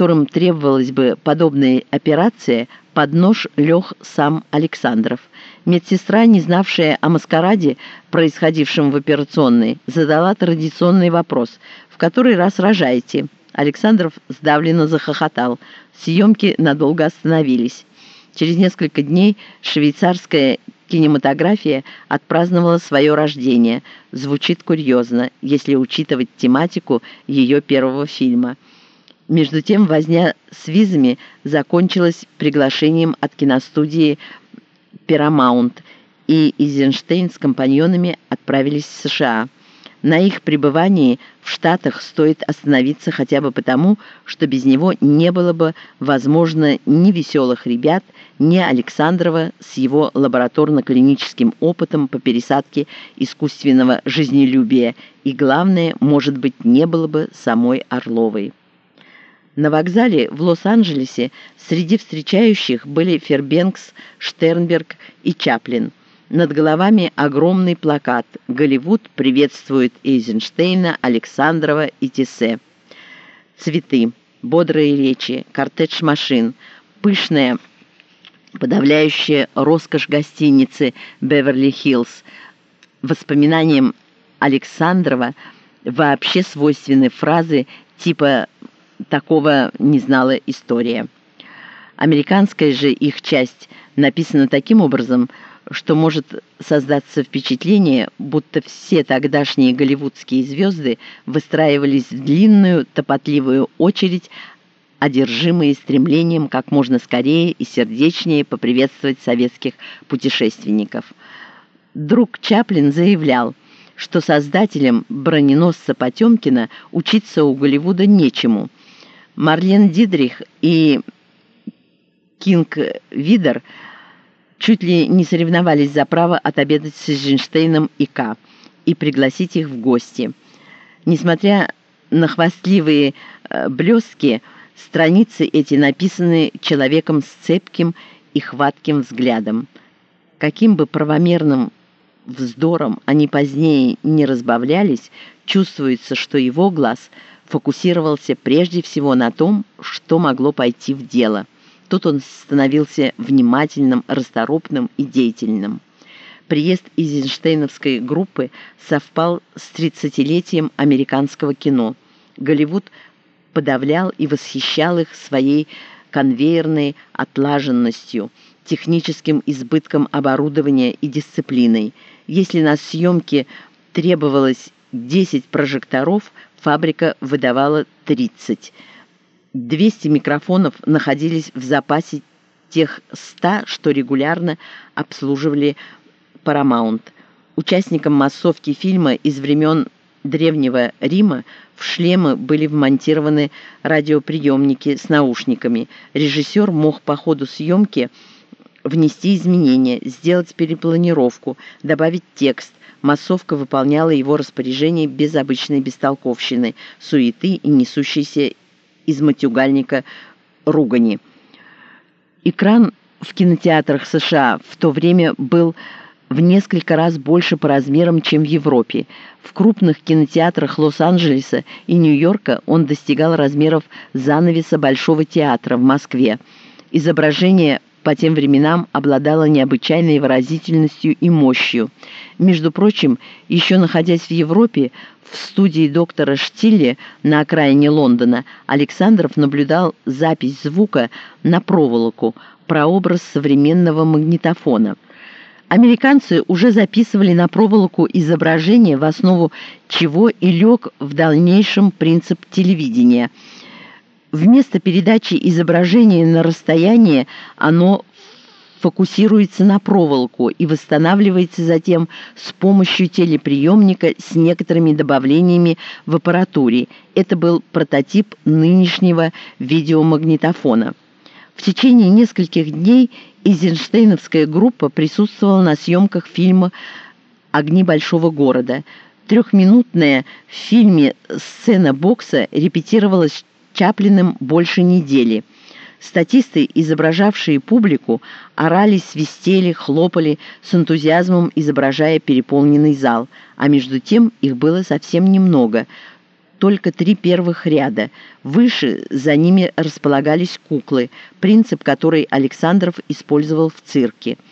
которым требовалась бы подобная операция, под нож лег сам Александров. Медсестра, не знавшая о маскараде, происходившем в операционной, задала традиционный вопрос «В который раз рожаете?» Александров сдавленно захохотал. Съемки надолго остановились. Через несколько дней швейцарская кинематография отпраздновала свое рождение. Звучит курьезно, если учитывать тематику ее первого фильма. Между тем возня с визами закончилась приглашением от киностудии Paramount, и Изенштейн с компаньонами отправились в США. На их пребывании в Штатах стоит остановиться хотя бы потому, что без него не было бы возможно ни «Веселых ребят», ни Александрова с его лабораторно-клиническим опытом по пересадке искусственного жизнелюбия, и, главное, может быть, не было бы самой Орловой. На вокзале в Лос-Анджелесе среди встречающих были Фербенкс, Штернберг и Чаплин – над головами огромный плакат «Голливуд приветствует Эйзенштейна, Александрова и Тессе». Цветы, бодрые речи, кортедж машин, пышная, подавляющая роскошь гостиницы «Беверли-Хиллз». Воспоминаниям Александрова вообще свойственны фразы типа «такого не знала история». Американская же их часть написана таким образом – что может создаться впечатление, будто все тогдашние голливудские звезды выстраивались в длинную, топотливую очередь, одержимые стремлением как можно скорее и сердечнее поприветствовать советских путешественников. Друг Чаплин заявлял, что создателям броненосца Потемкина учиться у Голливуда нечему. Марлен Дидрих и Кинг Видер – чуть ли не соревновались за право отобедать с Эйзенштейном и К. и пригласить их в гости. Несмотря на хвастливые э, блески, страницы эти написаны человеком с цепким и хватким взглядом. Каким бы правомерным вздором они позднее не разбавлялись, чувствуется, что его глаз фокусировался прежде всего на том, что могло пойти в дело – Тут он становился внимательным, расторопным и деятельным. Приезд Эйзенштейновской группы совпал с 30-летием американского кино. Голливуд подавлял и восхищал их своей конвейерной отлаженностью, техническим избытком оборудования и дисциплиной. Если на съемке требовалось 10 прожекторов, фабрика выдавала 30. 200 микрофонов находились в запасе тех 100, что регулярно обслуживали Paramount. Участникам массовки фильма из времен Древнего Рима в шлемы были вмонтированы радиоприемники с наушниками. Режиссер мог по ходу съемки внести изменения, сделать перепланировку, добавить текст. Массовка выполняла его распоряжение без обычной бестолковщины, суеты и несущейся из матюгальника ругани. Экран в кинотеатрах США в то время был в несколько раз больше по размерам, чем в Европе. В крупных кинотеатрах Лос-Анджелеса и Нью-Йорка он достигал размеров занавеса Большого театра в Москве. Изображение по тем временам обладало необычайной выразительностью и мощью. Между прочим, еще находясь в Европе, в студии доктора Штилли на окраине Лондона Александров наблюдал запись звука на проволоку, прообраз современного магнитофона. Американцы уже записывали на проволоку изображение, в основу чего и лег в дальнейшем принцип телевидения. Вместо передачи изображения на расстояние оно фокусируется на проволоку и восстанавливается затем с помощью телеприемника с некоторыми добавлениями в аппаратуре. Это был прототип нынешнего видеомагнитофона. В течение нескольких дней Эйзенштейновская группа присутствовала на съемках фильма «Огни большого города». Трехминутная в фильме сцена бокса репетировалась Чаплиным больше недели – Статисты, изображавшие публику, орали, свистели, хлопали, с энтузиазмом изображая переполненный зал, а между тем их было совсем немного. только три первых ряда. Выше за ними располагались куклы, принцип, который Александров использовал в цирке –